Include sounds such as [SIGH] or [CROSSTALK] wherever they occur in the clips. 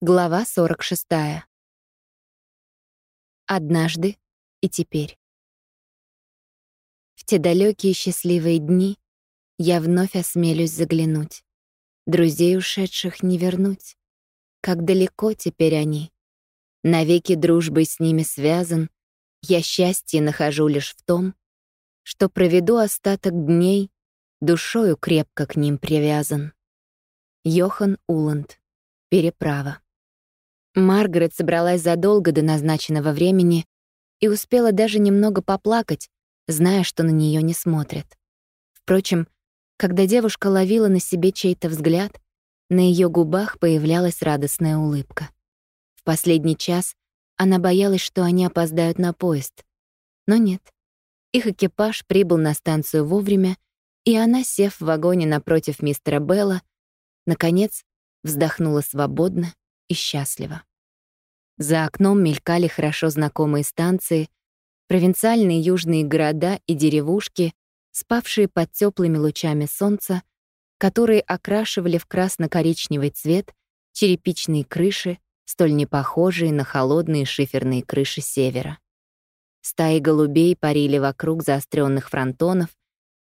Глава 46. Однажды и теперь. В те далекие счастливые дни я вновь осмелюсь заглянуть. Друзей ушедших не вернуть. Как далеко теперь они. Навеки дружбой с ними связан. Я счастье нахожу лишь в том, что проведу остаток дней, душою крепко к ним привязан. Йохан Уланд. Переправа. Маргарет собралась задолго до назначенного времени и успела даже немного поплакать, зная, что на нее не смотрят. Впрочем, когда девушка ловила на себе чей-то взгляд, на ее губах появлялась радостная улыбка. В последний час она боялась, что они опоздают на поезд. Но нет. Их экипаж прибыл на станцию вовремя, и она, сев в вагоне напротив мистера Белла, наконец вздохнула свободно и счастливо. За окном мелькали хорошо знакомые станции, провинциальные южные города и деревушки, спавшие под теплыми лучами солнца, которые окрашивали в красно-коричневый цвет черепичные крыши, столь непохожие на холодные шиферные крыши севера. Стаи голубей парили вокруг заостренных фронтонов,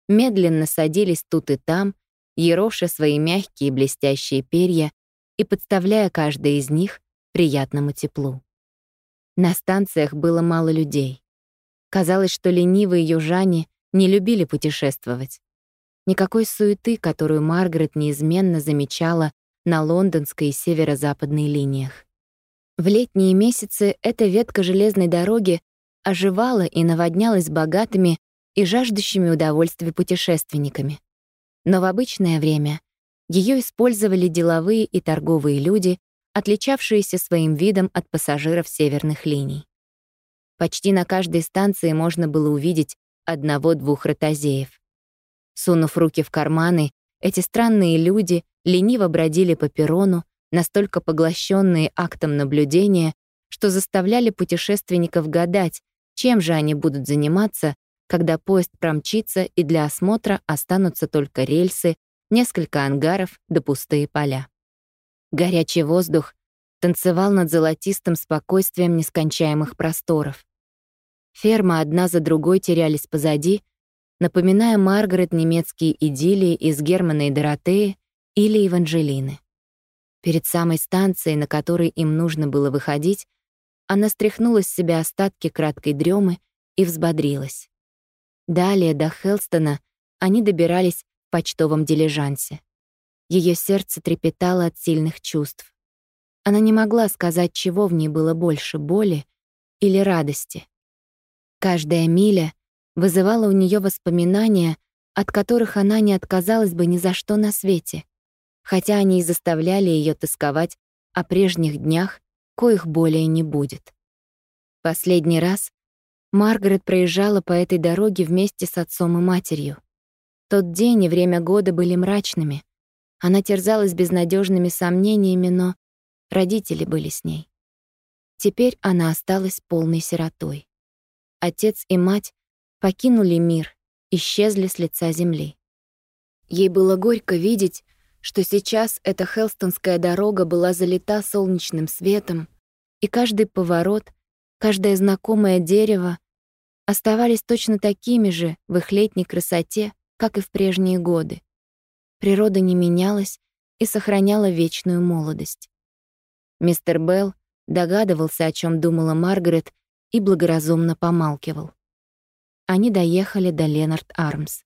медленно садились тут и там, ероша свои мягкие блестящие перья и подставляя каждое из них приятному теплу. На станциях было мало людей. Казалось, что ленивые южане не любили путешествовать. Никакой суеты, которую Маргарет неизменно замечала на лондонской и северо-западной линиях. В летние месяцы эта ветка железной дороги оживала и наводнялась богатыми и жаждущими удовольствия путешественниками. Но в обычное время ее использовали деловые и торговые люди, отличавшиеся своим видом от пассажиров северных линий. Почти на каждой станции можно было увидеть одного-двух ротозеев. Сунув руки в карманы, эти странные люди лениво бродили по перрону, настолько поглощенные актом наблюдения, что заставляли путешественников гадать, чем же они будут заниматься, когда поезд промчится и для осмотра останутся только рельсы, несколько ангаров да пустые поля. Горячий воздух танцевал над золотистым спокойствием нескончаемых просторов. Фермы одна за другой терялись позади, напоминая Маргарет немецкие идиллии из Германа и Доротеи или Еванжелины. Перед самой станцией, на которой им нужно было выходить, она стряхнула с себя остатки краткой дремы и взбодрилась. Далее до Хелстона они добирались в почтовом дилижансе. Ее сердце трепетало от сильных чувств. Она не могла сказать, чего в ней было больше — боли или радости. Каждая миля вызывала у нее воспоминания, от которых она не отказалась бы ни за что на свете, хотя они и заставляли ее тосковать о прежних днях, коих более не будет. Последний раз Маргарет проезжала по этой дороге вместе с отцом и матерью. Тот день и время года были мрачными, она терзалась безнадежными сомнениями, но родители были с ней. Теперь она осталась полной сиротой. Отец и мать покинули мир, исчезли с лица земли. Ей было горько видеть, что сейчас эта хелстонская дорога была залита солнечным светом, и каждый поворот, каждое знакомое дерево оставались точно такими же в их летней красоте, как и в прежние годы. Природа не менялась и сохраняла вечную молодость. Мистер Белл догадывался, о чем думала Маргарет, и благоразумно помалкивал. Они доехали до Ленард Армс.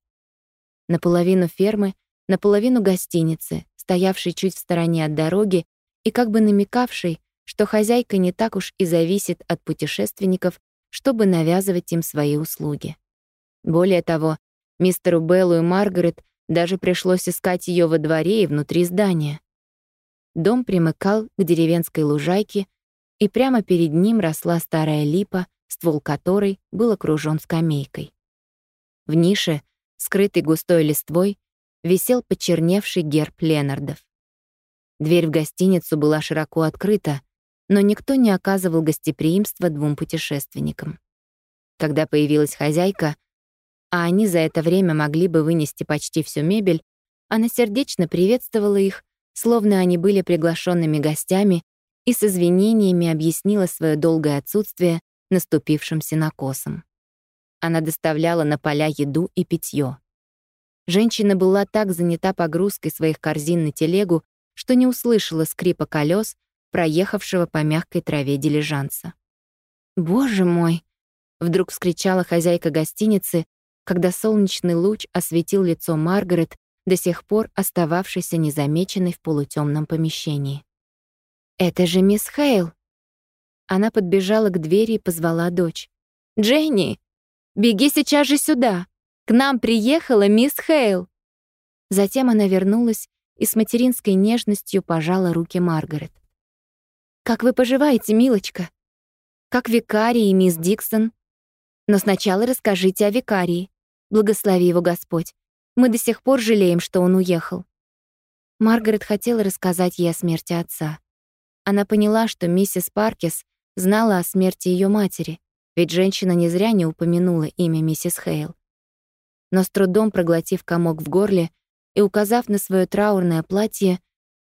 Наполовину фермы, наполовину гостиницы, стоявшей чуть в стороне от дороги и как бы намекавшей, что хозяйка не так уж и зависит от путешественников, чтобы навязывать им свои услуги. Более того, мистеру Беллу и Маргарет даже пришлось искать ее во дворе и внутри здания. Дом примыкал к деревенской лужайке, и прямо перед ним росла старая липа, ствол которой был окружен скамейкой. В нише, скрытый густой листвой, висел почерневший герб Ленардов. Дверь в гостиницу была широко открыта, но никто не оказывал гостеприимства двум путешественникам. Когда появилась хозяйка, а они за это время могли бы вынести почти всю мебель, она сердечно приветствовала их, словно они были приглашенными гостями и с извинениями объяснила свое долгое отсутствие наступившим синокосом. Она доставляла на поля еду и питье. Женщина была так занята погрузкой своих корзин на телегу, что не услышала скрипа колес, проехавшего по мягкой траве дилижанса. «Боже мой!» — вдруг вскричала хозяйка гостиницы, когда солнечный луч осветил лицо Маргарет, до сих пор остававшейся незамеченной в полутемном помещении. «Это же мисс Хейл!» Она подбежала к двери и позвала дочь. «Дженни, беги сейчас же сюда! К нам приехала мисс Хейл!» Затем она вернулась и с материнской нежностью пожала руки Маргарет. «Как вы поживаете, милочка? Как викарий и мисс Диксон? Но сначала расскажите о викарии. Благослови его Господь. Мы до сих пор жалеем, что он уехал». Маргарет хотела рассказать ей о смерти отца. Она поняла, что миссис Паркис знала о смерти ее матери, ведь женщина не зря не упомянула имя миссис Хейл. Но с трудом проглотив комок в горле и указав на свое траурное платье,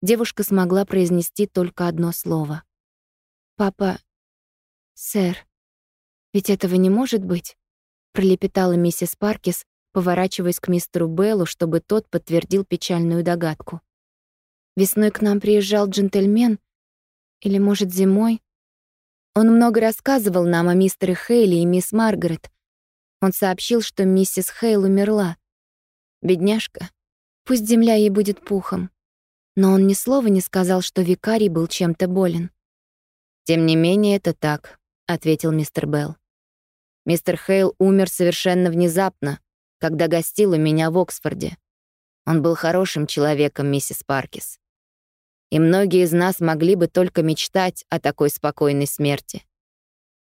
девушка смогла произнести только одно слово. «Папа... сэр, ведь этого не может быть?» Пролепетала миссис Паркис, поворачиваясь к мистеру Беллу, чтобы тот подтвердил печальную догадку. «Весной к нам приезжал джентльмен, или, может, зимой? Он много рассказывал нам о мистере Хейли и мисс Маргарет. Он сообщил, что миссис Хейл умерла. Бедняжка. Пусть земля ей будет пухом. Но он ни слова не сказал, что викарий был чем-то болен. «Тем не менее, это так», — ответил мистер Белл. «Мистер Хейл умер совершенно внезапно, когда гостил у меня в Оксфорде. Он был хорошим человеком, миссис Паркис и многие из нас могли бы только мечтать о такой спокойной смерти.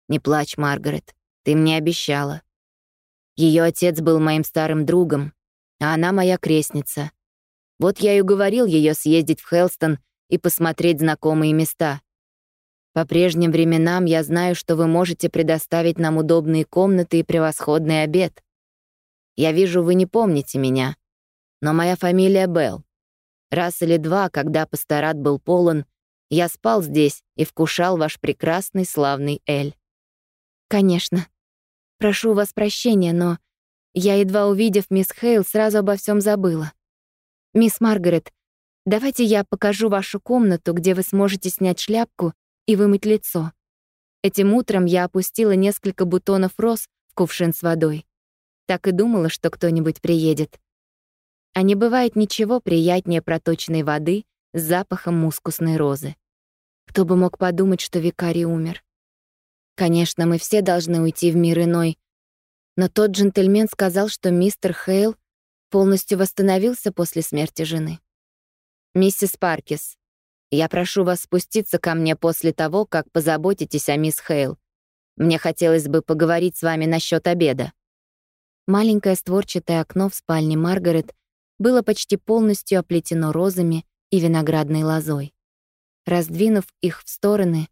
Не плачь, Маргарет, ты мне обещала. Ее отец был моим старым другом, а она моя крестница. Вот я и уговорил ее съездить в Хелстон и посмотреть знакомые места. По прежним временам я знаю, что вы можете предоставить нам удобные комнаты и превосходный обед. Я вижу, вы не помните меня, но моя фамилия Белл. Раз или два, когда пасторат был полон, я спал здесь и вкушал ваш прекрасный славный Эль. Конечно. Прошу вас прощения, но я, едва увидев мисс Хейл, сразу обо всем забыла. Мисс Маргарет, давайте я покажу вашу комнату, где вы сможете снять шляпку и вымыть лицо. Этим утром я опустила несколько бутонов роз в кувшин с водой. Так и думала, что кто-нибудь приедет. А не бывает ничего приятнее проточной воды с запахом мускусной розы. Кто бы мог подумать, что викарий умер. Конечно, мы все должны уйти в мир иной, но тот джентльмен сказал, что мистер Хейл полностью восстановился после смерти жены. «Миссис Паркис, я прошу вас спуститься ко мне после того, как позаботитесь о мисс Хейл. Мне хотелось бы поговорить с вами насчет обеда». Маленькое створчатое окно в спальне Маргарет было почти полностью оплетено розами и виноградной лозой. Раздвинув их в стороны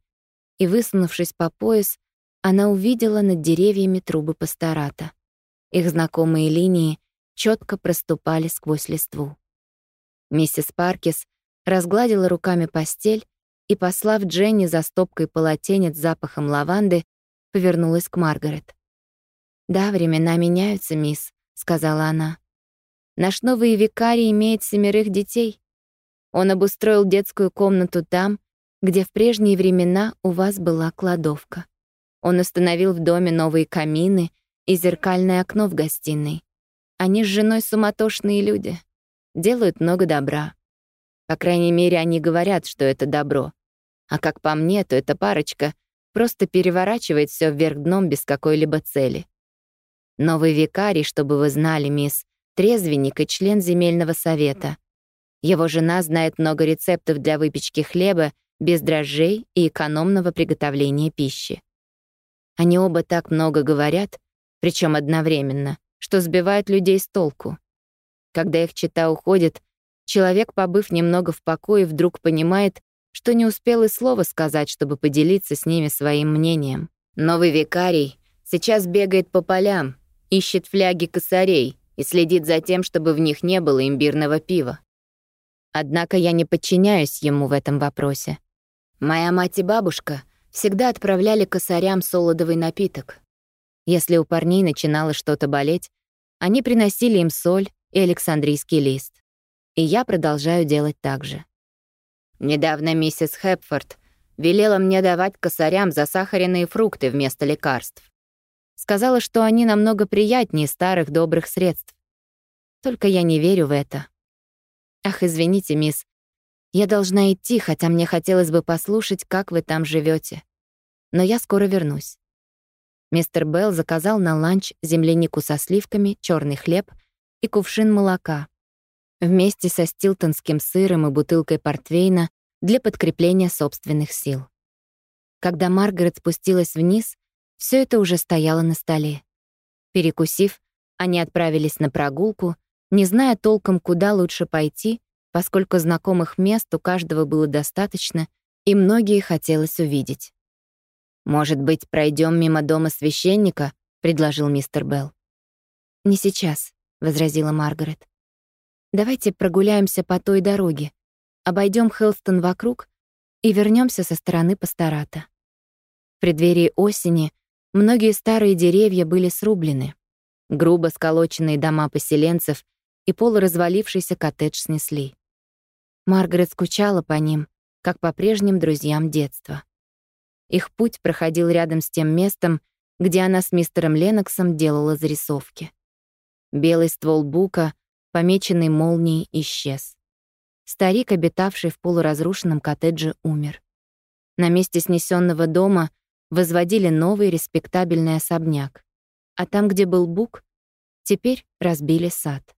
и высунувшись по пояс, она увидела над деревьями трубы пастората. Их знакомые линии четко проступали сквозь листву. Миссис Паркис разгладила руками постель и, послав Дженни за стопкой полотенец с запахом лаванды, повернулась к Маргарет. «Да, времена меняются, мисс», — сказала она. Наш новый викарий имеет семерых детей. Он обустроил детскую комнату там, где в прежние времена у вас была кладовка. Он установил в доме новые камины и зеркальное окно в гостиной. Они с женой суматошные люди, делают много добра. По крайней мере, они говорят, что это добро. А как по мне, то эта парочка просто переворачивает все вверх дном без какой-либо цели. Новый викарий, чтобы вы знали, мисс, трезвенник и член земельного совета. Его жена знает много рецептов для выпечки хлеба без дрожжей и экономного приготовления пищи. Они оба так много говорят, причем одновременно, что сбивают людей с толку. Когда их чита уходит, человек, побыв немного в покое, вдруг понимает, что не успел и слова сказать, чтобы поделиться с ними своим мнением. Новый викарий сейчас бегает по полям, ищет фляги косарей, и следит за тем, чтобы в них не было имбирного пива. Однако я не подчиняюсь ему в этом вопросе. Моя мать и бабушка всегда отправляли косарям солодовый напиток. Если у парней начинало что-то болеть, они приносили им соль и Александрийский лист. И я продолжаю делать так же. Недавно миссис Хэпфорд велела мне давать косарям засахаренные фрукты вместо лекарств. Сказала, что они намного приятнее старых добрых средств. Только я не верю в это. Ах, извините, мисс, я должна идти, хотя мне хотелось бы послушать, как вы там живете. Но я скоро вернусь. Мистер Белл заказал на ланч землянику со сливками, черный хлеб и кувшин молока. Вместе со стилтонским сыром и бутылкой портвейна для подкрепления собственных сил. Когда Маргарет спустилась вниз, все это уже стояло на столе. Перекусив, они отправились на прогулку, не зная толком, куда лучше пойти поскольку знакомых мест у каждого было достаточно, и многие хотелось увидеть. «Может быть, пройдем мимо дома священника?» — предложил мистер Белл. «Не сейчас», — возразила Маргарет. «Давайте прогуляемся по той дороге, обойдем Хелстон вокруг и вернемся со стороны пастората». В преддверии осени многие старые деревья были срублены, грубо сколоченные дома поселенцев и полуразвалившийся коттедж снесли. Маргарет скучала по ним, как по прежним друзьям детства. Их путь проходил рядом с тем местом, где она с мистером Леноксом делала зарисовки. Белый ствол бука, помеченный молнией, исчез. Старик, обитавший в полуразрушенном коттедже, умер. На месте снесенного дома возводили новый респектабельный особняк. А там, где был бук, теперь разбили сад.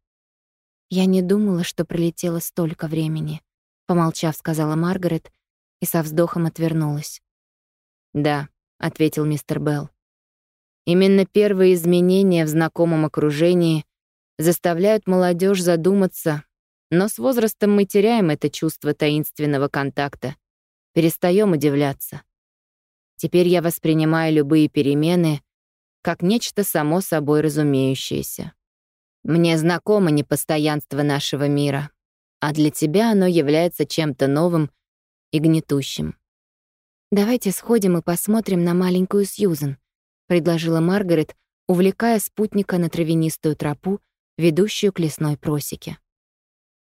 «Я не думала, что пролетело столько времени», — помолчав, сказала Маргарет и со вздохом отвернулась. «Да», — ответил мистер Белл. «Именно первые изменения в знакомом окружении заставляют молодежь задуматься, но с возрастом мы теряем это чувство таинственного контакта, перестаем удивляться. Теперь я воспринимаю любые перемены как нечто само собой разумеющееся. Мне знакомо непостоянство нашего мира, а для тебя оно является чем-то новым и гнетущим. «Давайте сходим и посмотрим на маленькую Сьюзен», — предложила Маргарет, увлекая спутника на травянистую тропу, ведущую к лесной просеке.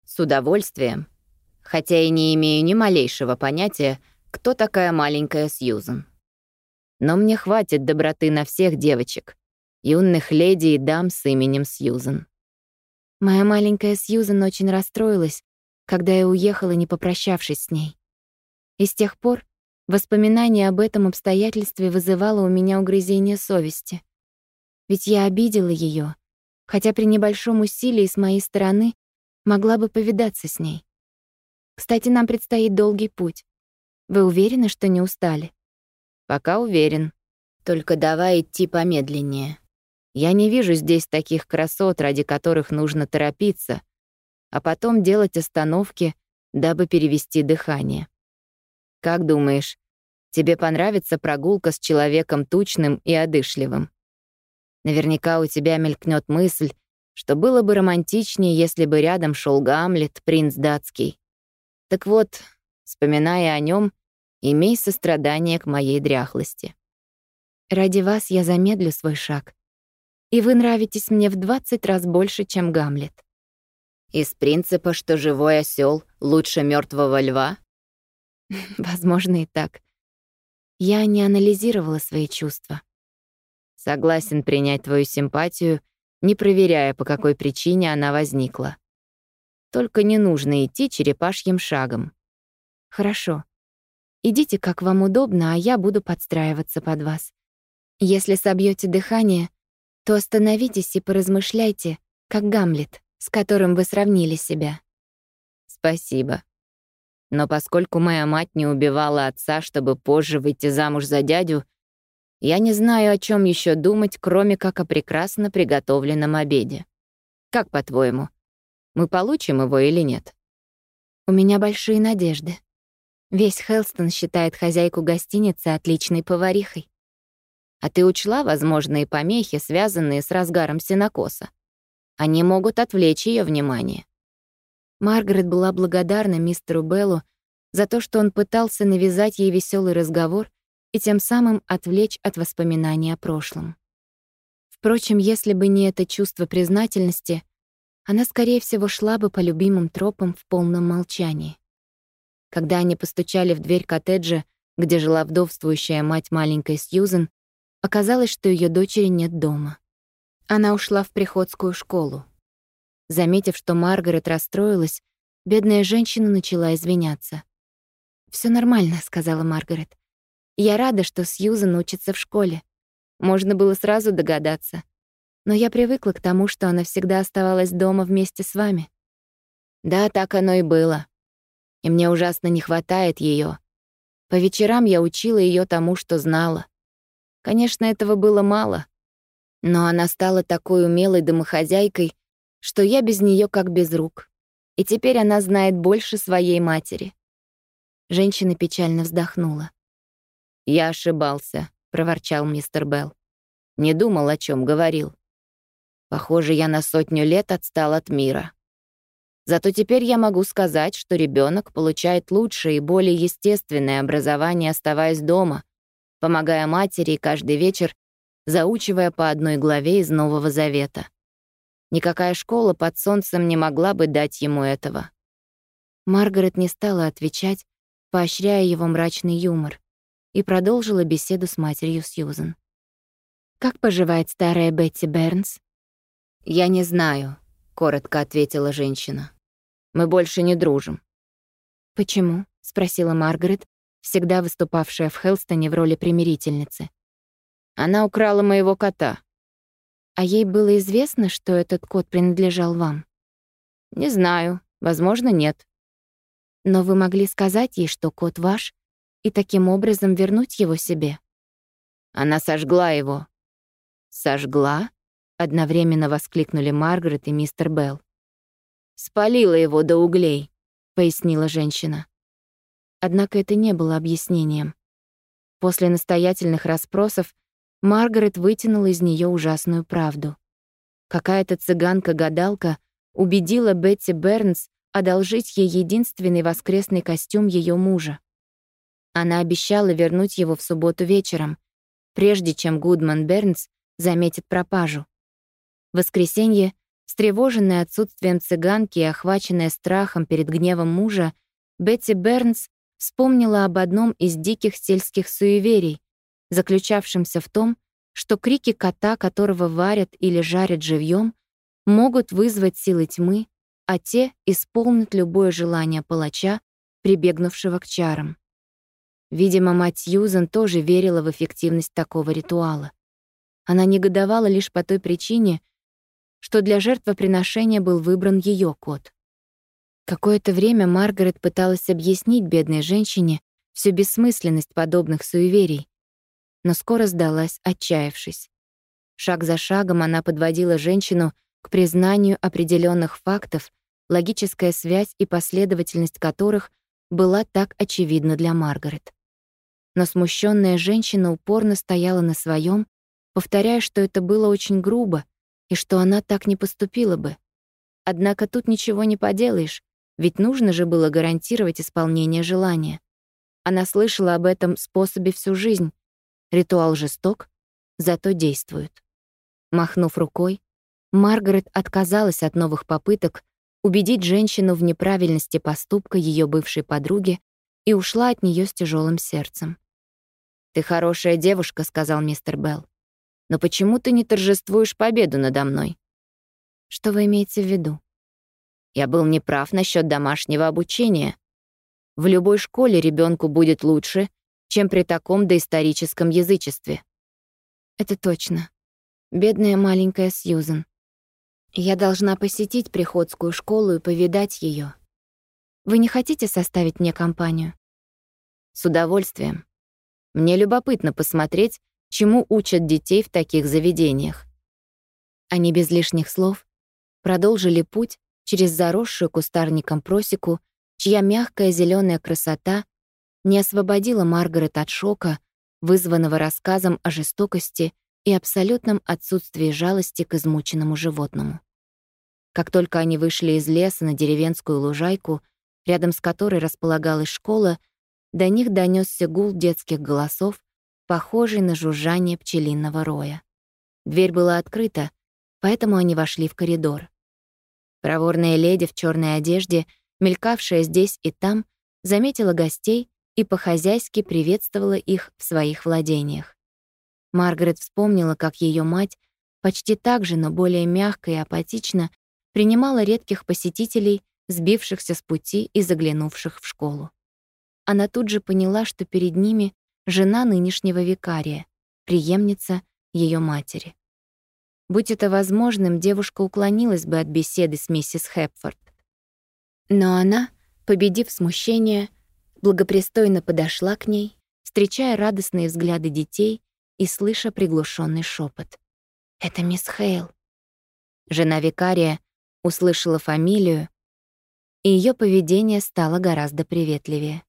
«С удовольствием, хотя и не имею ни малейшего понятия, кто такая маленькая Сьюзен. Но мне хватит доброты на всех девочек, юных леди и дам с именем Сьюзен. Моя маленькая Сьюзен очень расстроилась, когда я уехала, не попрощавшись с ней. И с тех пор воспоминание об этом обстоятельстве вызывало у меня угрызение совести. Ведь я обидела ее, хотя при небольшом усилии с моей стороны могла бы повидаться с ней. Кстати, нам предстоит долгий путь. Вы уверены, что не устали? Пока уверен. Только давай идти помедленнее. Я не вижу здесь таких красот, ради которых нужно торопиться, а потом делать остановки, дабы перевести дыхание. Как думаешь, тебе понравится прогулка с человеком тучным и одышливым? Наверняка у тебя мелькнет мысль, что было бы романтичнее, если бы рядом шел Гамлет, принц датский. Так вот, вспоминая о нем, имей сострадание к моей дряхлости. Ради вас я замедлю свой шаг, и вы нравитесь мне в 20 раз больше, чем Гамлет. Из принципа, что живой осел лучше мертвого льва? [LAUGHS] Возможно, и так. Я не анализировала свои чувства. Согласен принять твою симпатию, не проверяя, по какой причине она возникла. Только не нужно идти черепашьим шагом. Хорошо. Идите, как вам удобно, а я буду подстраиваться под вас. Если собьете дыхание, то остановитесь и поразмышляйте, как Гамлет, с которым вы сравнили себя. Спасибо. Но поскольку моя мать не убивала отца, чтобы позже выйти замуж за дядю, я не знаю, о чем еще думать, кроме как о прекрасно приготовленном обеде. Как по-твоему, мы получим его или нет? У меня большие надежды. Весь Хелстон считает хозяйку гостиницы отличной поварихой. А ты учла возможные помехи, связанные с разгаром сенокоса? Они могут отвлечь ее внимание. Маргарет была благодарна мистеру Беллу за то, что он пытался навязать ей веселый разговор и тем самым отвлечь от воспоминаний о прошлом. Впрочем, если бы не это чувство признательности, она, скорее всего, шла бы по любимым тропам в полном молчании. Когда они постучали в дверь коттеджа, где жила вдовствующая мать маленькой Сьюзен, оказалось, что ее дочери нет дома. Она ушла в приходскую школу. Заметив, что Маргарет расстроилась, бедная женщина начала извиняться. Все нормально», — сказала Маргарет. «Я рада, что Сьюзен учится в школе. Можно было сразу догадаться. Но я привыкла к тому, что она всегда оставалась дома вместе с вами». «Да, так оно и было. И мне ужасно не хватает ее. По вечерам я учила ее тому, что знала. Конечно, этого было мало, но она стала такой умелой домохозяйкой, что я без нее как без рук. И теперь она знает больше своей матери. Женщина печально вздохнула. «Я ошибался», — проворчал мистер Белл. «Не думал, о чем говорил. Похоже, я на сотню лет отстал от мира. Зато теперь я могу сказать, что ребенок получает лучшее и более естественное образование, оставаясь дома, помогая матери каждый вечер заучивая по одной главе из Нового Завета. Никакая школа под солнцем не могла бы дать ему этого. Маргарет не стала отвечать, поощряя его мрачный юмор, и продолжила беседу с матерью Сьюзен. «Как поживает старая Бетти Бернс?» «Я не знаю», — коротко ответила женщина. «Мы больше не дружим». «Почему?» — спросила Маргарет, всегда выступавшая в Хелстоне в роли примирительницы. Она украла моего кота. А ей было известно, что этот кот принадлежал вам? Не знаю. Возможно, нет. Но вы могли сказать ей, что кот ваш, и таким образом вернуть его себе. Она сожгла его. Сожгла? Одновременно воскликнули Маргарет и мистер Белл. «Спалила его до углей», — пояснила женщина. Однако это не было объяснением. После настоятельных расспросов Маргарет вытянула из нее ужасную правду. Какая-то цыганка-гадалка убедила Бетти Бернс одолжить ей единственный воскресный костюм ее мужа. Она обещала вернуть его в субботу вечером, прежде чем Гудман Бернс заметит пропажу. В воскресенье, встревоженная отсутствием цыганки и охваченная страхом перед гневом мужа, Бетти Бернс вспомнила об одном из диких сельских суеверий, заключавшемся в том, что крики кота, которого варят или жарят живьем, могут вызвать силы тьмы, а те исполнят любое желание палача, прибегнувшего к чарам. Видимо, мать Юзен тоже верила в эффективность такого ритуала. Она негодовала лишь по той причине, что для жертвоприношения был выбран ее кот. Какое-то время Маргарет пыталась объяснить бедной женщине всю бессмысленность подобных суеверий, но скоро сдалась, отчаявшись. Шаг за шагом она подводила женщину к признанию определенных фактов, логическая связь и последовательность которых была так очевидна для Маргарет. Но смущенная женщина упорно стояла на своем, повторяя, что это было очень грубо и что она так не поступила бы. Однако тут ничего не поделаешь, ведь нужно же было гарантировать исполнение желания. Она слышала об этом способе всю жизнь, Ритуал жесток, зато действует. Махнув рукой, Маргарет отказалась от новых попыток убедить женщину в неправильности поступка ее бывшей подруги и ушла от нее с тяжелым сердцем. «Ты хорошая девушка», — сказал мистер Белл. «Но почему ты не торжествуешь победу надо мной?» «Что вы имеете в виду?» «Я был неправ насчет домашнего обучения. В любой школе ребенку будет лучше, чем при таком доисторическом язычестве. Это точно. Бедная маленькая Сьюзен. Я должна посетить приходскую школу и повидать ее. Вы не хотите составить мне компанию? С удовольствием. Мне любопытно посмотреть, чему учат детей в таких заведениях. Они без лишних слов продолжили путь через заросшую кустарником просеку, чья мягкая зеленая красота не освободила Маргарет от шока, вызванного рассказом о жестокости и абсолютном отсутствии жалости к измученному животному. Как только они вышли из леса на деревенскую лужайку, рядом с которой располагалась школа, до них донесся гул детских голосов, похожий на жужжание пчелиного роя. Дверь была открыта, поэтому они вошли в коридор. Проворная леди в черной одежде, мелькавшая здесь и там, заметила гостей и по-хозяйски приветствовала их в своих владениях. Маргарет вспомнила, как ее мать почти так же, но более мягко и апатично принимала редких посетителей, сбившихся с пути и заглянувших в школу. Она тут же поняла, что перед ними жена нынешнего викария, преемница ее матери. Будь это возможным, девушка уклонилась бы от беседы с миссис Хепфорд. Но она, победив смущение, благопристойно подошла к ней, встречая радостные взгляды детей и слыша приглушенный шепот. «Это мисс Хейл». Жена викария услышала фамилию, и ее поведение стало гораздо приветливее.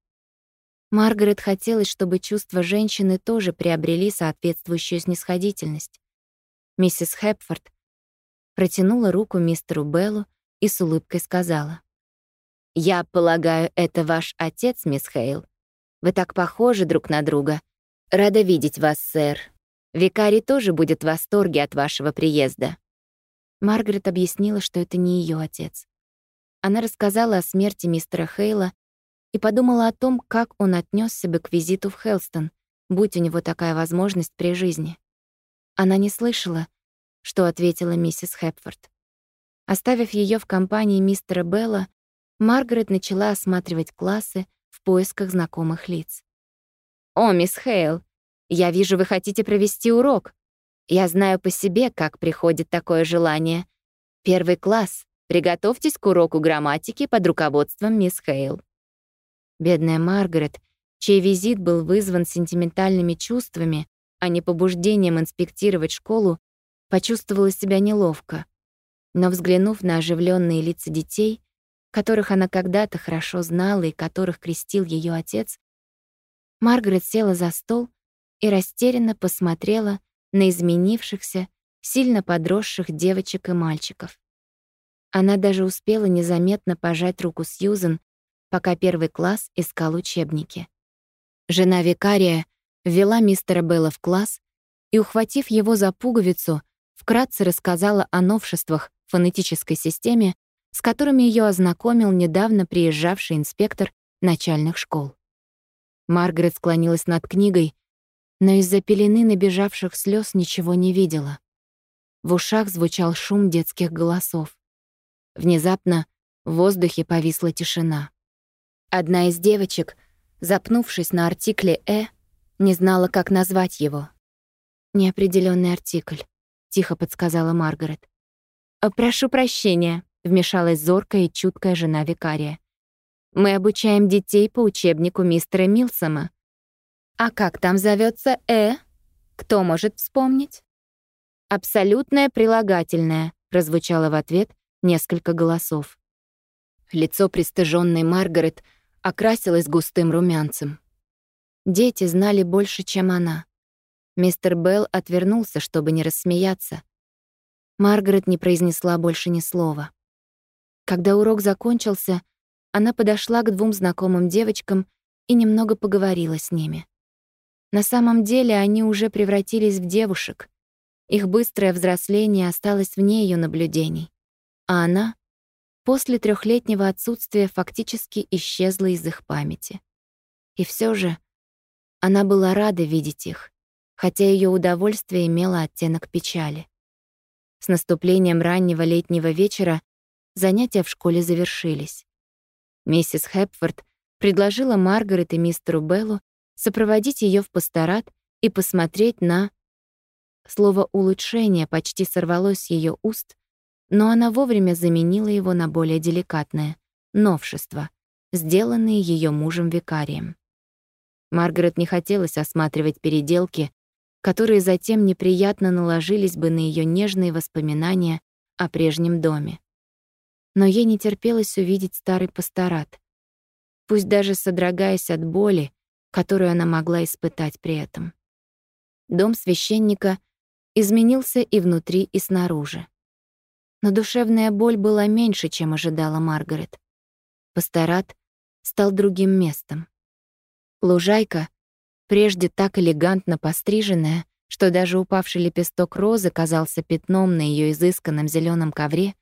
Маргарет хотелось, чтобы чувства женщины тоже приобрели соответствующую снисходительность. Миссис Хепфорд протянула руку мистеру Беллу и с улыбкой сказала. «Я полагаю, это ваш отец, мисс Хейл. Вы так похожи друг на друга. Рада видеть вас, сэр. Викарий тоже будет в восторге от вашего приезда». Маргарет объяснила, что это не ее отец. Она рассказала о смерти мистера Хейла и подумала о том, как он отнесся бы к визиту в Хелстон, будь у него такая возможность при жизни. Она не слышала, что ответила миссис Хепфорд. Оставив ее в компании мистера Белла, Маргарет начала осматривать классы в поисках знакомых лиц. «О, мисс Хейл, я вижу, вы хотите провести урок. Я знаю по себе, как приходит такое желание. Первый класс. Приготовьтесь к уроку грамматики под руководством мисс Хейл». Бедная Маргарет, чей визит был вызван сентиментальными чувствами, а не побуждением инспектировать школу, почувствовала себя неловко. Но взглянув на оживленные лица детей, которых она когда-то хорошо знала и которых крестил ее отец, Маргарет села за стол и растерянно посмотрела на изменившихся, сильно подросших девочек и мальчиков. Она даже успела незаметно пожать руку Сьюзен, пока первый класс искал учебники. Жена викария ввела мистера Белла в класс и, ухватив его за пуговицу, вкратце рассказала о новшествах в фонетической системе, с которыми ее ознакомил недавно приезжавший инспектор начальных школ. Маргарет склонилась над книгой, но из-за пелены набежавших слез ничего не видела. В ушах звучал шум детских голосов. Внезапно в воздухе повисла тишина. Одна из девочек, запнувшись на артикле «э», не знала, как назвать его. Неопределенный артикль», — тихо подсказала Маргарет. «Э, «Прошу прощения», — вмешалась зоркая и чуткая жена викария. «Мы обучаем детей по учебнику мистера Милсома. А как там зовется «э»? Кто может вспомнить?» «Абсолютное прилагательное», — прозвучало в ответ несколько голосов. Лицо пристыженной Маргарет — окрасилась густым румянцем. Дети знали больше, чем она. Мистер Белл отвернулся, чтобы не рассмеяться. Маргарет не произнесла больше ни слова. Когда урок закончился, она подошла к двум знакомым девочкам и немного поговорила с ними. На самом деле они уже превратились в девушек. Их быстрое взросление осталось вне ее наблюдений. А она после трехлетнего отсутствия фактически исчезла из их памяти. И все же она была рада видеть их, хотя ее удовольствие имело оттенок печали. С наступлением раннего летнего вечера занятия в школе завершились. Миссис Хепфорд предложила Маргарет и мистеру Беллу сопроводить ее в пасторат и посмотреть на... Слово «улучшение» почти сорвалось с ее уст, но она вовремя заменила его на более деликатное — новшество, сделанные ее мужем-викарием. Маргарет не хотелось осматривать переделки, которые затем неприятно наложились бы на ее нежные воспоминания о прежнем доме. Но ей не терпелось увидеть старый пасторат, пусть даже содрогаясь от боли, которую она могла испытать при этом. Дом священника изменился и внутри, и снаружи. Но душевная боль была меньше, чем ожидала Маргарет. Пасторат стал другим местом. Лужайка, прежде так элегантно постриженная, что даже упавший лепесток розы казался пятном на ее изысканном зеленом ковре,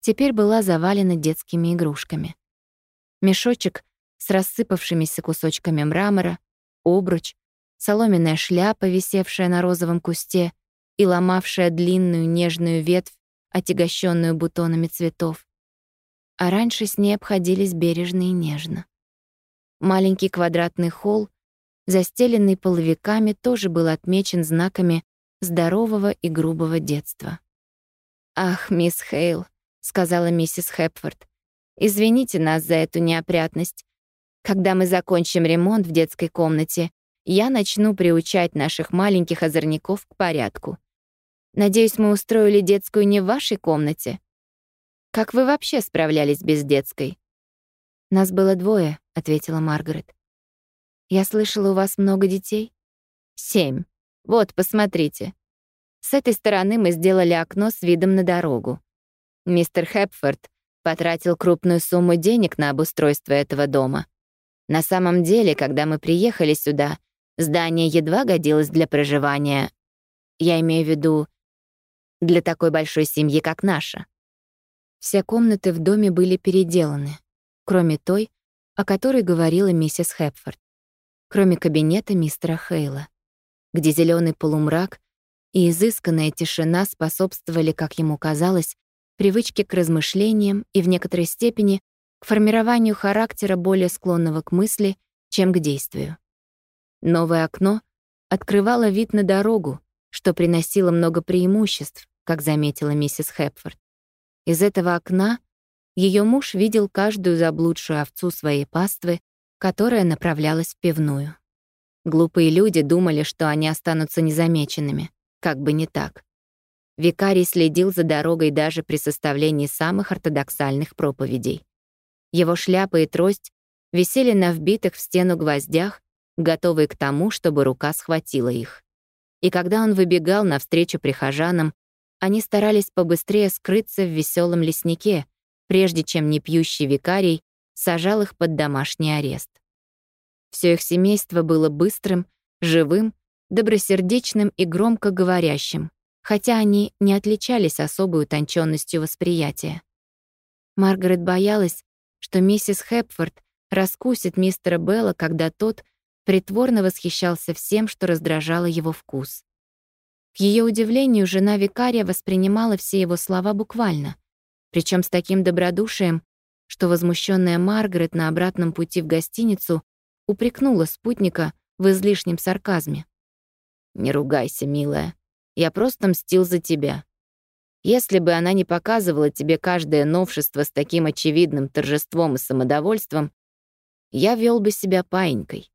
теперь была завалена детскими игрушками. Мешочек с рассыпавшимися кусочками мрамора, обруч, соломенная шляпа, висевшая на розовом кусте и ломавшая длинную нежную ветвь, отягощенную бутонами цветов. А раньше с ней обходились бережно и нежно. Маленький квадратный холл, застеленный половиками, тоже был отмечен знаками здорового и грубого детства. «Ах, мисс Хейл», — сказала миссис Хепфорд, «извините нас за эту неопрятность. Когда мы закончим ремонт в детской комнате, я начну приучать наших маленьких озорников к порядку. Надеюсь, мы устроили детскую не в вашей комнате. Как вы вообще справлялись без детской? Нас было двое, ответила Маргарет. Я слышала, у вас много детей? Семь. Вот, посмотрите. С этой стороны мы сделали окно с видом на дорогу. Мистер Хепфорд потратил крупную сумму денег на обустройство этого дома. На самом деле, когда мы приехали сюда, здание едва годилось для проживания. Я имею в виду для такой большой семьи, как наша. Все комнаты в доме были переделаны, кроме той, о которой говорила миссис Хепфорд, кроме кабинета мистера Хейла, где зеленый полумрак и изысканная тишина способствовали, как ему казалось, привычке к размышлениям и в некоторой степени к формированию характера более склонного к мысли, чем к действию. Новое окно открывало вид на дорогу, что приносило много преимуществ, как заметила миссис Хепфорд. Из этого окна ее муж видел каждую заблудшую овцу своей паствы, которая направлялась в пивную. Глупые люди думали, что они останутся незамеченными, как бы не так. Викарий следил за дорогой даже при составлении самых ортодоксальных проповедей. Его шляпа и трость висели на вбитых в стену гвоздях, готовые к тому, чтобы рука схватила их. И когда он выбегал навстречу прихожанам, они старались побыстрее скрыться в веселом леснике, прежде чем непьющий викарий сажал их под домашний арест. Все их семейство было быстрым, живым, добросердечным и громко говорящим, хотя они не отличались особой утонченностью восприятия. Маргарет боялась, что миссис Хепфорд раскусит мистера Белла, когда тот притворно восхищался всем, что раздражало его вкус. К ее удивлению, жена викария воспринимала все его слова буквально, причем с таким добродушием, что возмущенная Маргарет на обратном пути в гостиницу упрекнула спутника в излишнем сарказме. «Не ругайся, милая. Я просто мстил за тебя. Если бы она не показывала тебе каждое новшество с таким очевидным торжеством и самодовольством, я вел бы себя паинькой.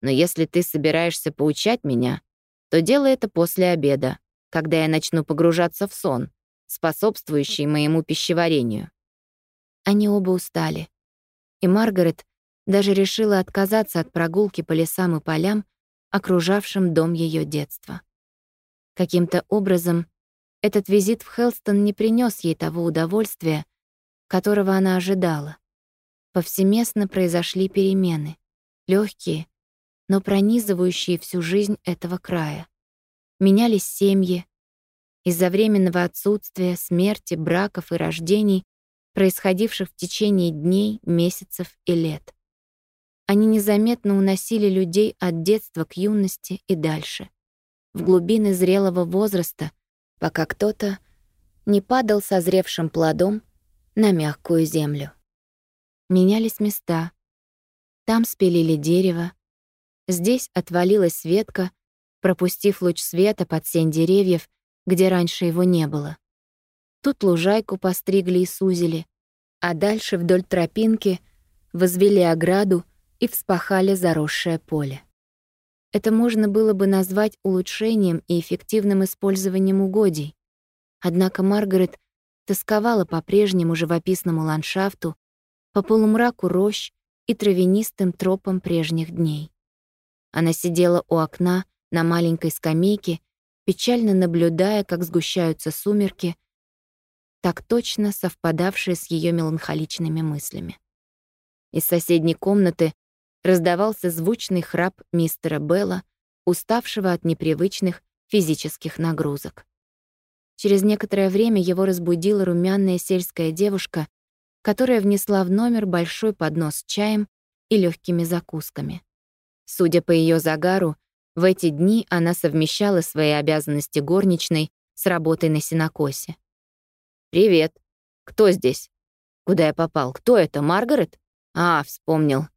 Но если ты собираешься поучать меня, то делай это после обеда, когда я начну погружаться в сон, способствующий моему пищеварению». Они оба устали. И Маргарет даже решила отказаться от прогулки по лесам и полям, окружавшим дом ее детства. Каким-то образом этот визит в Хелстон не принес ей того удовольствия, которого она ожидала. Повсеместно произошли перемены, легкие, но пронизывающие всю жизнь этого края. Менялись семьи. Из-за временного отсутствия, смерти, браков и рождений, происходивших в течение дней, месяцев и лет. Они незаметно уносили людей от детства к юности и дальше, в глубины зрелого возраста, пока кто-то не падал созревшим плодом на мягкую землю. Менялись места. Там спилили дерево, здесь отвалилась ветка, пропустив луч света под сень деревьев, где раньше его не было. Тут лужайку постригли и сузили, а дальше вдоль тропинки возвели ограду и вспахали заросшее поле. Это можно было бы назвать улучшением и эффективным использованием угодий. Однако Маргарет тосковала по прежнему живописному ландшафту, по полумраку рощ и травянистым тропам прежних дней. Она сидела у окна на маленькой скамейке, печально наблюдая, как сгущаются сумерки, так точно совпадавшие с ее меланхоличными мыслями. Из соседней комнаты раздавался звучный храп мистера Белла, уставшего от непривычных физических нагрузок. Через некоторое время его разбудила румяная сельская девушка, которая внесла в номер большой поднос с чаем и легкими закусками. Судя по ее загару, в эти дни она совмещала свои обязанности горничной с работой на синокосе. «Привет. Кто здесь? Куда я попал? Кто это, Маргарет? А, вспомнил.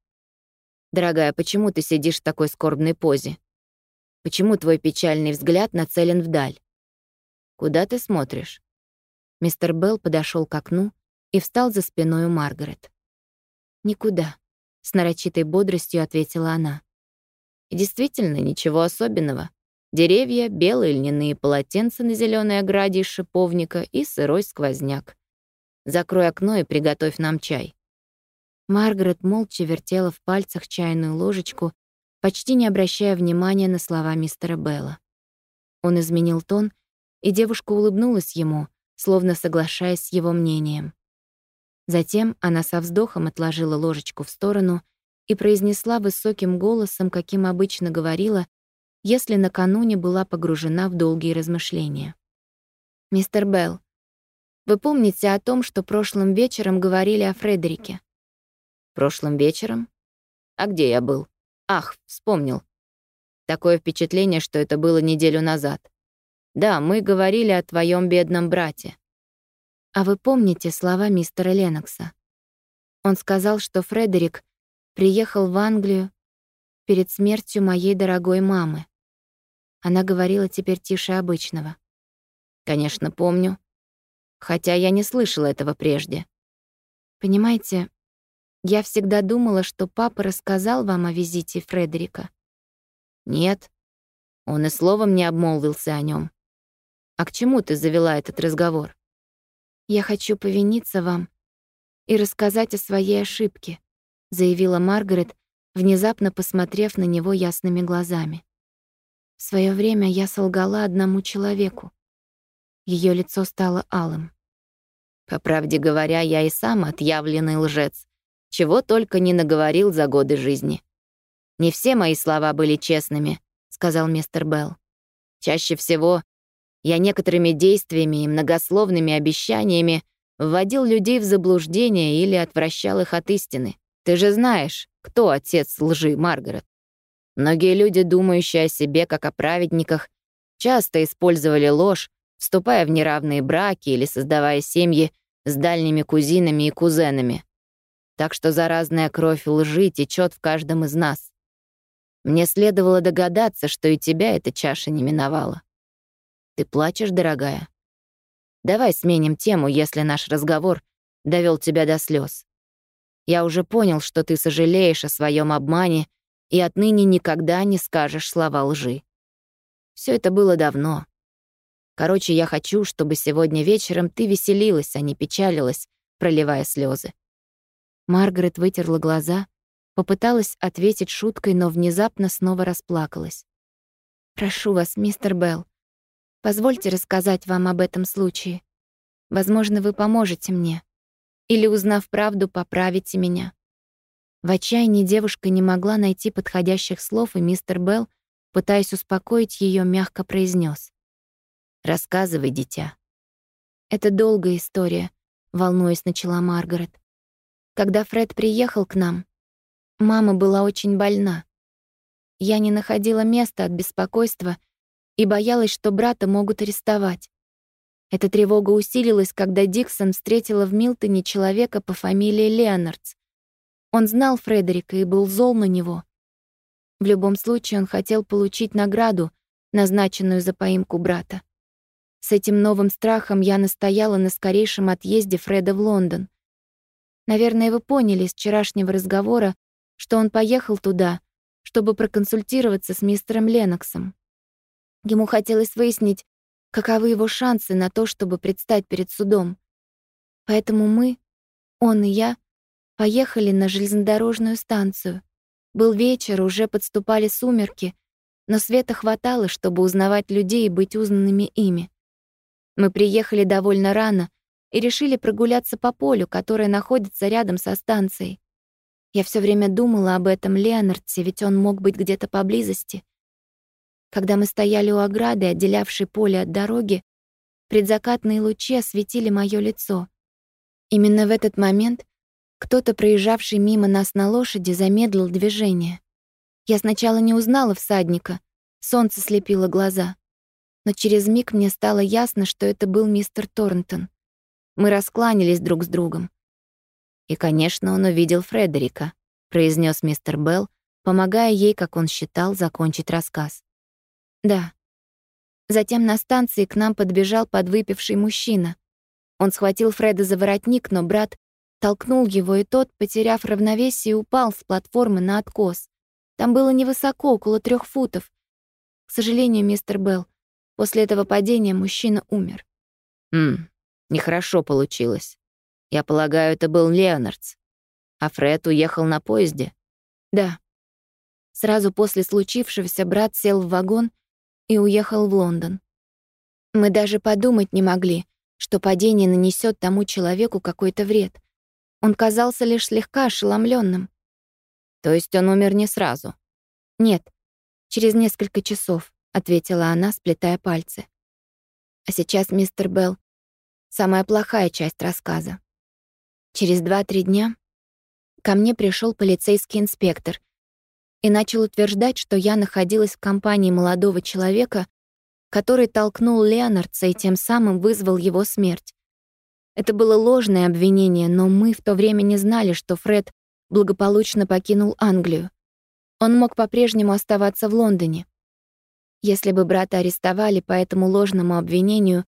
Дорогая, почему ты сидишь в такой скорбной позе? Почему твой печальный взгляд нацелен вдаль? Куда ты смотришь?» Мистер Белл подошел к окну и встал за спиной у Маргарет. «Никуда», — с нарочитой бодростью ответила она. И действительно, ничего особенного. Деревья, белые льняные полотенца на зеленой ограде из шиповника и сырой сквозняк. Закрой окно и приготовь нам чай. Маргарет молча вертела в пальцах чайную ложечку, почти не обращая внимания на слова мистера Белла. Он изменил тон, и девушка улыбнулась ему, словно соглашаясь с его мнением. Затем она со вздохом отложила ложечку в сторону и произнесла высоким голосом, каким обычно говорила, если накануне была погружена в долгие размышления. «Мистер Белл, вы помните о том, что прошлым вечером говорили о Фредерике?» «Прошлым вечером? А где я был? Ах, вспомнил. Такое впечатление, что это было неделю назад. Да, мы говорили о твоем бедном брате. А вы помните слова мистера Ленокса? Он сказал, что Фредерик приехал в Англию перед смертью моей дорогой мамы. Она говорила теперь тише обычного. Конечно, помню. Хотя я не слышала этого прежде. Понимаете, я всегда думала, что папа рассказал вам о визите Фредерика. Нет, он и словом не обмолвился о нем. А к чему ты завела этот разговор? Я хочу повиниться вам и рассказать о своей ошибке заявила Маргарет, внезапно посмотрев на него ясными глазами. В свое время я солгала одному человеку. Ее лицо стало алым. По правде говоря, я и сам отъявленный лжец, чего только не наговорил за годы жизни. Не все мои слова были честными, сказал мистер Белл. Чаще всего я некоторыми действиями и многословными обещаниями вводил людей в заблуждение или отвращал их от истины. Ты же знаешь, кто отец лжи, Маргарет. Многие люди, думающие о себе как о праведниках, часто использовали ложь, вступая в неравные браки или создавая семьи с дальними кузинами и кузенами. Так что заразная кровь лжи течет в каждом из нас. Мне следовало догадаться, что и тебя эта чаша не миновала. Ты плачешь, дорогая? Давай сменим тему, если наш разговор довел тебя до слез. Я уже понял, что ты сожалеешь о своем обмане и отныне никогда не скажешь слова лжи. Все это было давно. Короче, я хочу, чтобы сегодня вечером ты веселилась, а не печалилась, проливая слезы. Маргарет вытерла глаза, попыталась ответить шуткой, но внезапно снова расплакалась. «Прошу вас, мистер Белл, позвольте рассказать вам об этом случае. Возможно, вы поможете мне. Или, узнав правду, поправите меня. В отчаянии девушка не могла найти подходящих слов, и мистер Белл, пытаясь успокоить ее, мягко произнес: «Рассказывай, дитя». «Это долгая история», — волнуясь, начала Маргарет. «Когда Фред приехал к нам, мама была очень больна. Я не находила места от беспокойства и боялась, что брата могут арестовать. Эта тревога усилилась, когда Диксон встретила в Милтоне человека по фамилии Леонардс. Он знал Фредерика и был зол на него. В любом случае он хотел получить награду, назначенную за поимку брата. С этим новым страхом я настояла на скорейшем отъезде Фреда в Лондон. Наверное, вы поняли из вчерашнего разговора, что он поехал туда, чтобы проконсультироваться с мистером Леноксом. Ему хотелось выяснить, каковы его шансы на то, чтобы предстать перед судом. Поэтому мы, он и я, поехали на железнодорожную станцию. Был вечер, уже подступали сумерки, но света хватало, чтобы узнавать людей и быть узнанными ими. Мы приехали довольно рано и решили прогуляться по полю, которое находится рядом со станцией. Я все время думала об этом Леонардсе, ведь он мог быть где-то поблизости. Когда мы стояли у ограды, отделявшей поле от дороги, предзакатные лучи осветили моё лицо. Именно в этот момент кто-то, проезжавший мимо нас на лошади, замедлил движение. Я сначала не узнала всадника, солнце слепило глаза. Но через миг мне стало ясно, что это был мистер Торнтон. Мы раскланялись друг с другом. «И, конечно, он увидел Фредерика», — произнес мистер Белл, помогая ей, как он считал, закончить рассказ. «Да». Затем на станции к нам подбежал подвыпивший мужчина. Он схватил Фреда за воротник, но брат толкнул его, и тот, потеряв равновесие, упал с платформы на откос. Там было невысоко, около трех футов. К сожалению, мистер Белл, после этого падения мужчина умер. «Ммм, нехорошо получилось. Я полагаю, это был Леонардс. А Фред уехал на поезде?» «Да». Сразу после случившегося брат сел в вагон и уехал в Лондон. Мы даже подумать не могли, что падение нанесет тому человеку какой-то вред. Он казался лишь слегка ошеломленным. То есть он умер не сразу? Нет, через несколько часов, ответила она, сплетая пальцы. А сейчас, мистер Белл, самая плохая часть рассказа. Через два-три дня ко мне пришел полицейский инспектор и начал утверждать, что я находилась в компании молодого человека, который толкнул Леонардса и тем самым вызвал его смерть. Это было ложное обвинение, но мы в то время не знали, что Фред благополучно покинул Англию. Он мог по-прежнему оставаться в Лондоне. Если бы брата арестовали по этому ложному обвинению,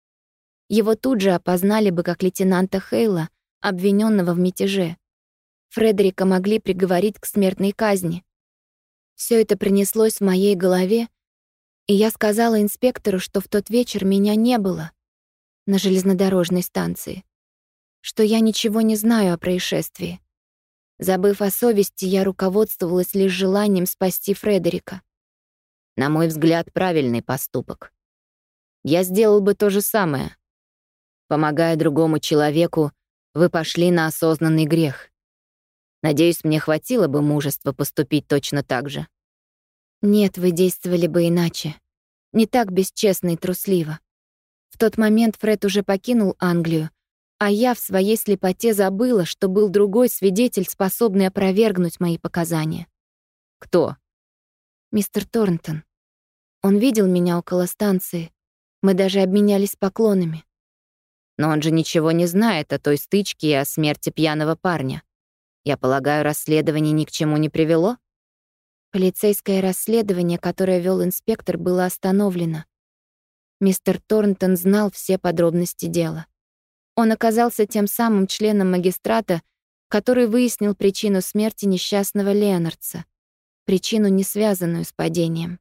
его тут же опознали бы как лейтенанта Хейла, обвиненного в мятеже. Фредерика могли приговорить к смертной казни. Все это принеслось в моей голове, и я сказала инспектору, что в тот вечер меня не было на железнодорожной станции что я ничего не знаю о происшествии. Забыв о совести, я руководствовалась лишь желанием спасти Фредерика. На мой взгляд, правильный поступок. Я сделал бы то же самое. Помогая другому человеку, вы пошли на осознанный грех. Надеюсь, мне хватило бы мужества поступить точно так же. Нет, вы действовали бы иначе. Не так бесчестно и трусливо. В тот момент Фред уже покинул Англию, а я в своей слепоте забыла, что был другой свидетель, способный опровергнуть мои показания. Кто? Мистер Торнтон. Он видел меня около станции. Мы даже обменялись поклонами. Но он же ничего не знает о той стычке и о смерти пьяного парня. Я полагаю, расследование ни к чему не привело? Полицейское расследование, которое вел инспектор, было остановлено. Мистер Торнтон знал все подробности дела. Он оказался тем самым членом магистрата, который выяснил причину смерти несчастного Леонардса, причину, не связанную с падением.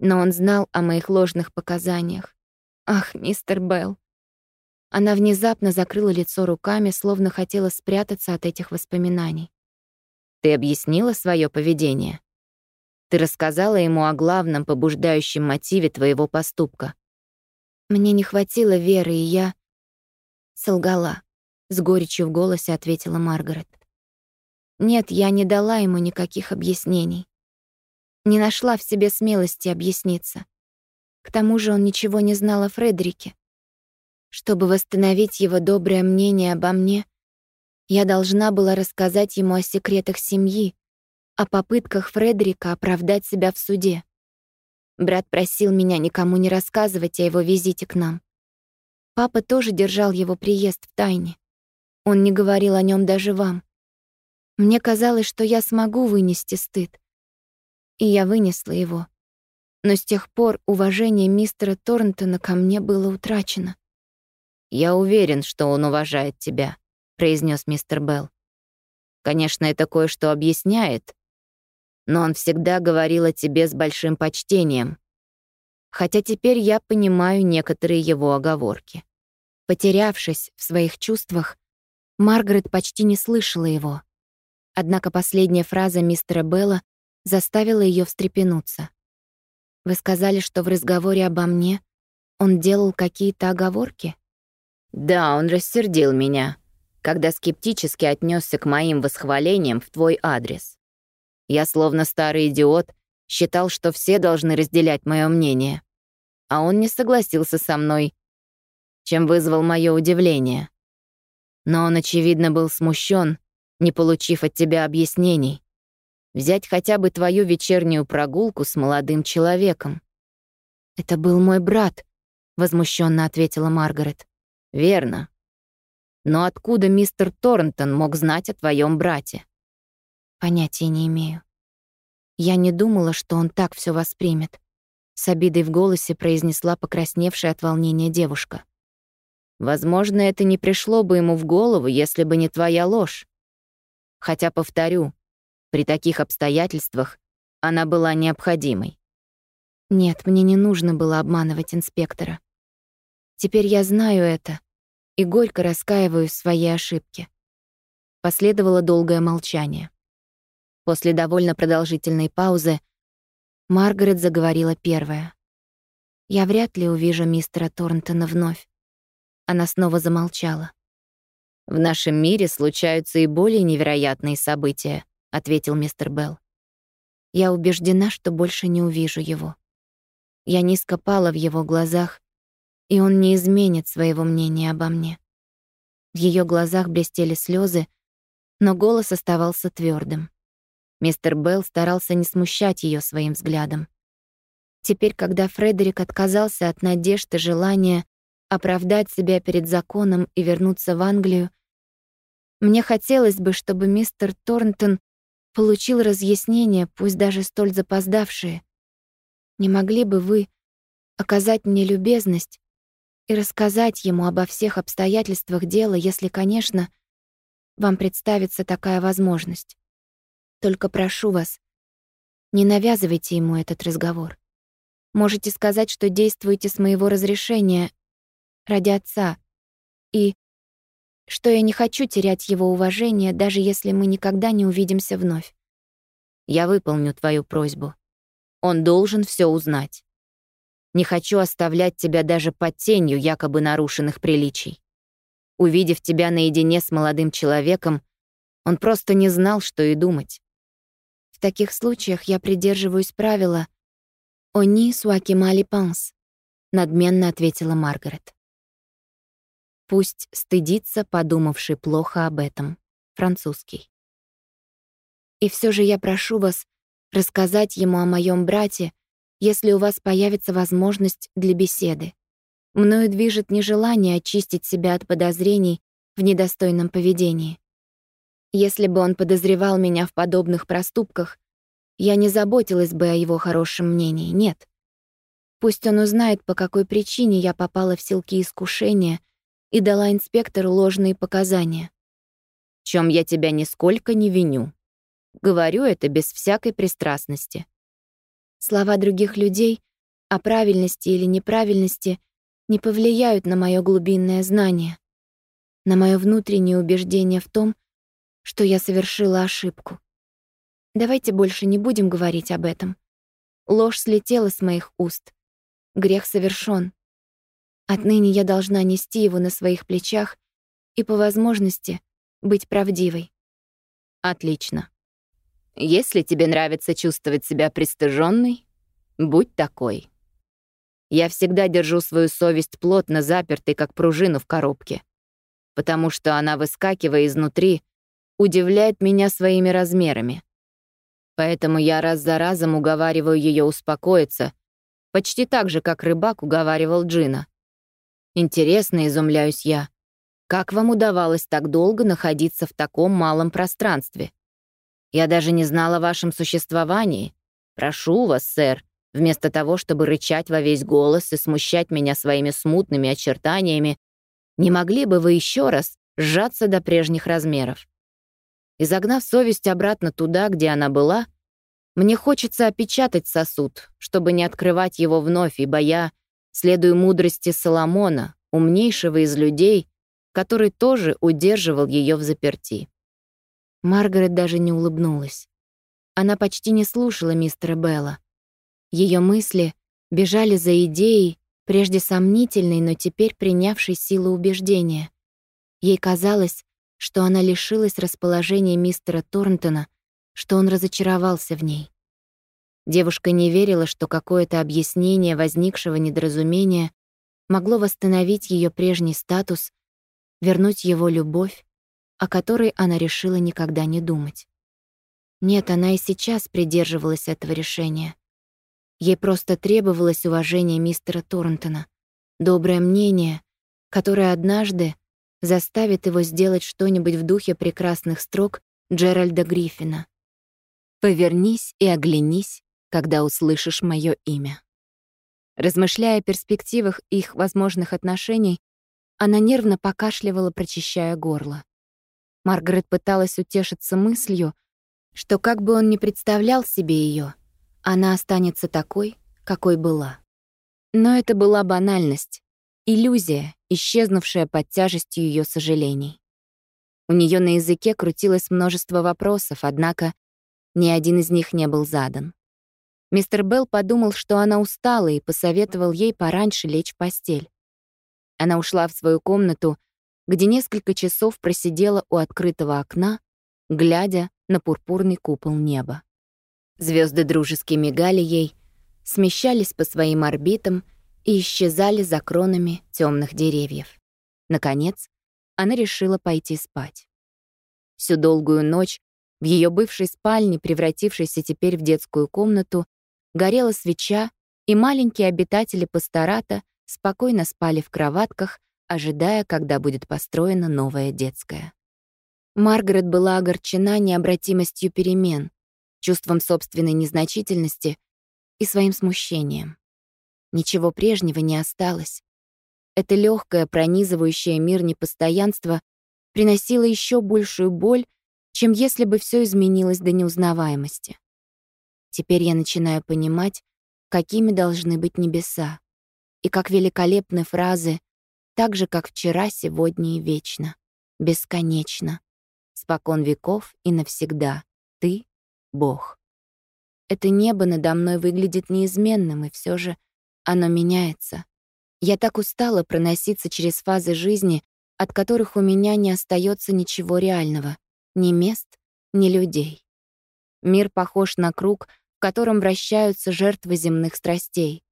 Но он знал о моих ложных показаниях. Ах, мистер Белл. Она внезапно закрыла лицо руками, словно хотела спрятаться от этих воспоминаний. Ты объяснила свое поведение? Ты рассказала ему о главном побуждающем мотиве твоего поступка. Мне не хватило веры, и я солгала. С горечью в голосе ответила Маргарет. Нет, я не дала ему никаких объяснений. Не нашла в себе смелости объясниться. К тому же он ничего не знал о Фредерике. Чтобы восстановить его доброе мнение обо мне, я должна была рассказать ему о секретах семьи, о попытках Фредерика оправдать себя в суде. Брат просил меня никому не рассказывать о его визите к нам. Папа тоже держал его приезд в тайне. Он не говорил о нем даже вам. Мне казалось, что я смогу вынести стыд. И я вынесла его. Но с тех пор уважение мистера Торнтона ко мне было утрачено. «Я уверен, что он уважает тебя», — произнес мистер Белл. «Конечно, это кое-что объясняет, но он всегда говорил о тебе с большим почтением хотя теперь я понимаю некоторые его оговорки. Потерявшись в своих чувствах, Маргарет почти не слышала его. Однако последняя фраза мистера Белла заставила ее встрепенуться. «Вы сказали, что в разговоре обо мне он делал какие-то оговорки?» «Да, он рассердил меня. когда скептически отнесся к моим восхвалениям в твой адрес. Я, словно старый идиот, считал, что все должны разделять мое мнение. А он не согласился со мной, чем вызвал мое удивление. Но он, очевидно, был смущен, не получив от тебя объяснений. Взять хотя бы твою вечернюю прогулку с молодым человеком. «Это был мой брат», — возмущенно ответила Маргарет. «Верно. Но откуда мистер Торнтон мог знать о твоем брате?» Понятия не имею. Я не думала, что он так все воспримет. С обидой в голосе произнесла покрасневшая от волнения девушка. Возможно, это не пришло бы ему в голову, если бы не твоя ложь. Хотя, повторю, при таких обстоятельствах она была необходимой. Нет, мне не нужно было обманывать инспектора. Теперь я знаю это и горько раскаиваюсь в своей ошибке. Последовало долгое молчание. После довольно продолжительной паузы Маргарет заговорила первая. «Я вряд ли увижу мистера Торнтона вновь». Она снова замолчала. «В нашем мире случаются и более невероятные события», — ответил мистер Белл. «Я убеждена, что больше не увижу его. Я низко пала в его глазах, и он не изменит своего мнения обо мне». В ее глазах блестели слезы, но голос оставался твердым. Мистер Белл старался не смущать ее своим взглядом. Теперь, когда Фредерик отказался от надежд и желания оправдать себя перед законом и вернуться в Англию, мне хотелось бы, чтобы мистер Торнтон получил разъяснение, пусть даже столь запоздавшие. Не могли бы вы оказать мне любезность и рассказать ему обо всех обстоятельствах дела, если, конечно, вам представится такая возможность? Только прошу вас, не навязывайте ему этот разговор. Можете сказать, что действуете с моего разрешения ради отца, и что я не хочу терять его уважение, даже если мы никогда не увидимся вновь. Я выполню твою просьбу. Он должен все узнать. Не хочу оставлять тебя даже под тенью якобы нарушенных приличий. Увидев тебя наедине с молодым человеком, он просто не знал, что и думать. В таких случаях я придерживаюсь правила «Они суакимали панс», — надменно ответила Маргарет. Пусть стыдится, подумавший плохо об этом. Французский. И все же я прошу вас рассказать ему о моем брате, если у вас появится возможность для беседы. Мною движет нежелание очистить себя от подозрений в недостойном поведении. Если бы он подозревал меня в подобных проступках, я не заботилась бы о его хорошем мнении, нет. Пусть он узнает, по какой причине я попала в силки искушения и дала инспектору ложные показания. В чем я тебя нисколько не виню. Говорю это без всякой пристрастности. Слова других людей о правильности или неправильности не повлияют на мое глубинное знание, на мое внутреннее убеждение в том, что я совершила ошибку. Давайте больше не будем говорить об этом. Ложь слетела с моих уст. Грех совершен. Отныне я должна нести его на своих плечах и, по возможности, быть правдивой. Отлично. Если тебе нравится чувствовать себя пристыженной, будь такой. Я всегда держу свою совесть плотно запертой, как пружину в коробке, потому что она, выскакивая изнутри, удивляет меня своими размерами. Поэтому я раз за разом уговариваю ее успокоиться, почти так же, как рыбак уговаривал Джина. Интересно, изумляюсь я, как вам удавалось так долго находиться в таком малом пространстве? Я даже не знала о вашем существовании. Прошу вас, сэр, вместо того, чтобы рычать во весь голос и смущать меня своими смутными очертаниями, не могли бы вы еще раз сжаться до прежних размеров? И совесть обратно туда, где она была, мне хочется опечатать сосуд, чтобы не открывать его вновь, ибо я следую мудрости Соломона, умнейшего из людей, который тоже удерживал ее в заперти. Маргарет даже не улыбнулась. Она почти не слушала мистера Белла. Ее мысли бежали за идеей, прежде сомнительной, но теперь принявшей силу убеждения. Ей казалось, что она лишилась расположения мистера Торнтона, что он разочаровался в ней. Девушка не верила, что какое-то объяснение возникшего недоразумения могло восстановить ее прежний статус, вернуть его любовь, о которой она решила никогда не думать. Нет, она и сейчас придерживалась этого решения. Ей просто требовалось уважение мистера Торнтона, доброе мнение, которое однажды заставит его сделать что-нибудь в духе прекрасных строк Джеральда Гриффина. «Повернись и оглянись, когда услышишь мое имя». Размышляя о перспективах их возможных отношений, она нервно покашливала, прочищая горло. Маргарет пыталась утешиться мыслью, что как бы он ни представлял себе ее, она останется такой, какой была. Но это была банальность, иллюзия, исчезнувшая под тяжестью ее сожалений. У нее на языке крутилось множество вопросов, однако ни один из них не был задан. Мистер Белл подумал, что она устала, и посоветовал ей пораньше лечь в постель. Она ушла в свою комнату, где несколько часов просидела у открытого окна, глядя на пурпурный купол неба. Звезды дружески мигали ей, смещались по своим орбитам и исчезали за кронами темных деревьев. Наконец, она решила пойти спать. Всю долгую ночь в ее бывшей спальне, превратившейся теперь в детскую комнату, горела свеча, и маленькие обитатели пастората спокойно спали в кроватках, ожидая, когда будет построена новая детская. Маргарет была огорчена необратимостью перемен, чувством собственной незначительности и своим смущением. Ничего прежнего не осталось. Это легкое, пронизывающее мир непостоянство приносило еще большую боль, чем если бы все изменилось до неузнаваемости. Теперь я начинаю понимать, какими должны быть небеса, и как великолепны фразы, так же, как вчера, сегодня и вечно, бесконечно, спокон веков и навсегда, ты — Бог. Это небо надо мной выглядит неизменным, и все же оно меняется. Я так устала проноситься через фазы жизни, от которых у меня не остается ничего реального, ни мест, ни людей. Мир похож на круг — котором вращаются жертвы земных страстей.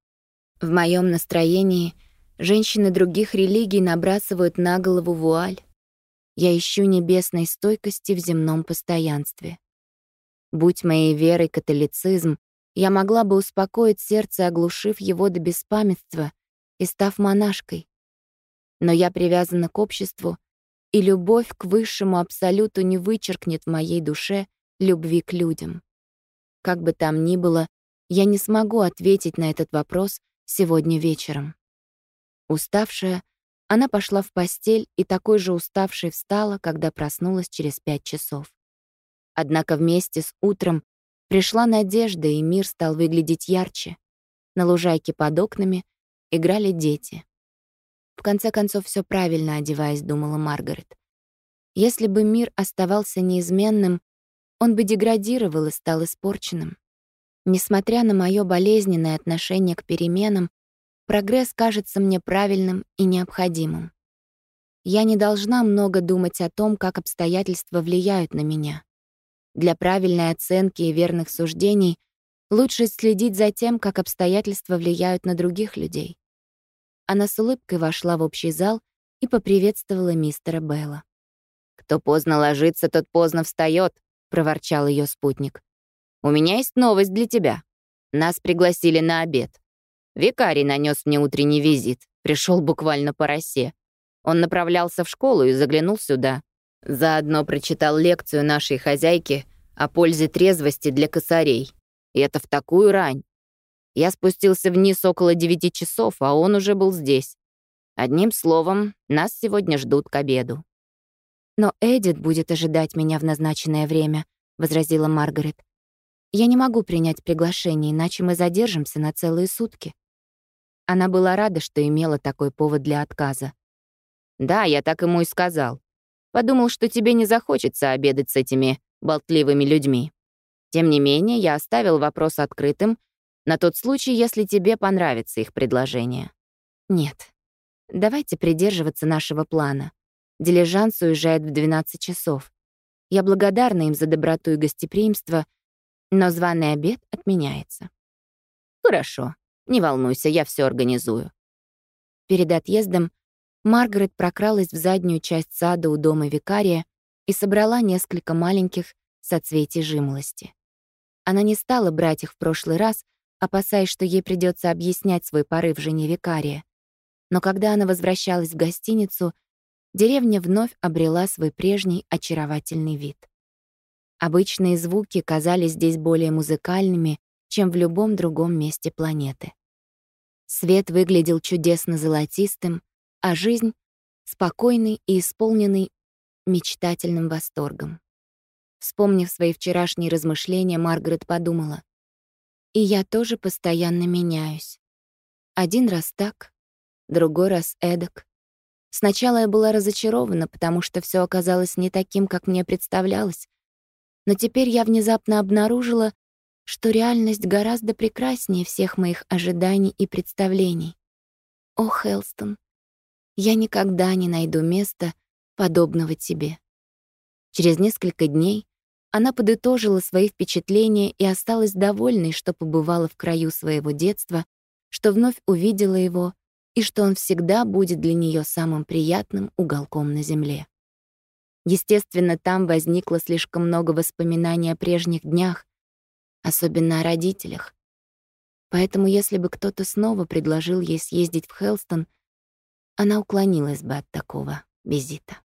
В моем настроении женщины других религий набрасывают на голову вуаль. Я ищу небесной стойкости в земном постоянстве. Будь моей верой католицизм, я могла бы успокоить сердце, оглушив его до беспамятства и став монашкой. Но я привязана к обществу, и любовь к высшему абсолюту не вычеркнет в моей душе любви к людям. Как бы там ни было, я не смогу ответить на этот вопрос сегодня вечером. Уставшая, она пошла в постель и такой же уставшей встала, когда проснулась через пять часов. Однако вместе с утром пришла надежда, и мир стал выглядеть ярче. На лужайке под окнами играли дети. В конце концов, все правильно одеваясь, думала Маргарет. Если бы мир оставался неизменным, он бы деградировал и стал испорченным. Несмотря на мое болезненное отношение к переменам, прогресс кажется мне правильным и необходимым. Я не должна много думать о том, как обстоятельства влияют на меня. Для правильной оценки и верных суждений лучше следить за тем, как обстоятельства влияют на других людей. Она с улыбкой вошла в общий зал и поприветствовала мистера Белла. «Кто поздно ложится, тот поздно встает, проворчал ее спутник. «У меня есть новость для тебя. Нас пригласили на обед. Викарий нанес мне утренний визит, пришел буквально по росе. Он направлялся в школу и заглянул сюда. Заодно прочитал лекцию нашей хозяйки о пользе трезвости для косарей. И это в такую рань. Я спустился вниз около девяти часов, а он уже был здесь. Одним словом, нас сегодня ждут к обеду. «Но Эдит будет ожидать меня в назначенное время», — возразила Маргарет. «Я не могу принять приглашение, иначе мы задержимся на целые сутки». Она была рада, что имела такой повод для отказа. «Да, я так ему и сказал. Подумал, что тебе не захочется обедать с этими болтливыми людьми. Тем не менее, я оставил вопрос открытым на тот случай, если тебе понравится их предложение». «Нет. Давайте придерживаться нашего плана. Дилижанс уезжает в 12 часов. Я благодарна им за доброту и гостеприимство, но званый обед отменяется. Хорошо, не волнуйся, я все организую. Перед отъездом Маргарет прокралась в заднюю часть сада у дома викария и собрала несколько маленьких соцветий жимолости. Она не стала брать их в прошлый раз, опасаясь, что ей придется объяснять свой порыв жене викария. Но когда она возвращалась в гостиницу, деревня вновь обрела свой прежний очаровательный вид. Обычные звуки казались здесь более музыкальными, чем в любом другом месте планеты. Свет выглядел чудесно золотистым, а жизнь — спокойной и исполненной мечтательным восторгом. Вспомнив свои вчерашние размышления, Маргарет подумала. «И я тоже постоянно меняюсь. Один раз так, другой раз эдак. Сначала я была разочарована, потому что все оказалось не таким, как мне представлялось. Но теперь я внезапно обнаружила, что реальность гораздо прекраснее всех моих ожиданий и представлений. О, Хелстон, я никогда не найду места, подобного тебе. Через несколько дней она подытожила свои впечатления и осталась довольной, что побывала в краю своего детства, что вновь увидела его и что он всегда будет для нее самым приятным уголком на земле. Естественно, там возникло слишком много воспоминаний о прежних днях, особенно о родителях. Поэтому если бы кто-то снова предложил ей съездить в Хелстон, она уклонилась бы от такого визита.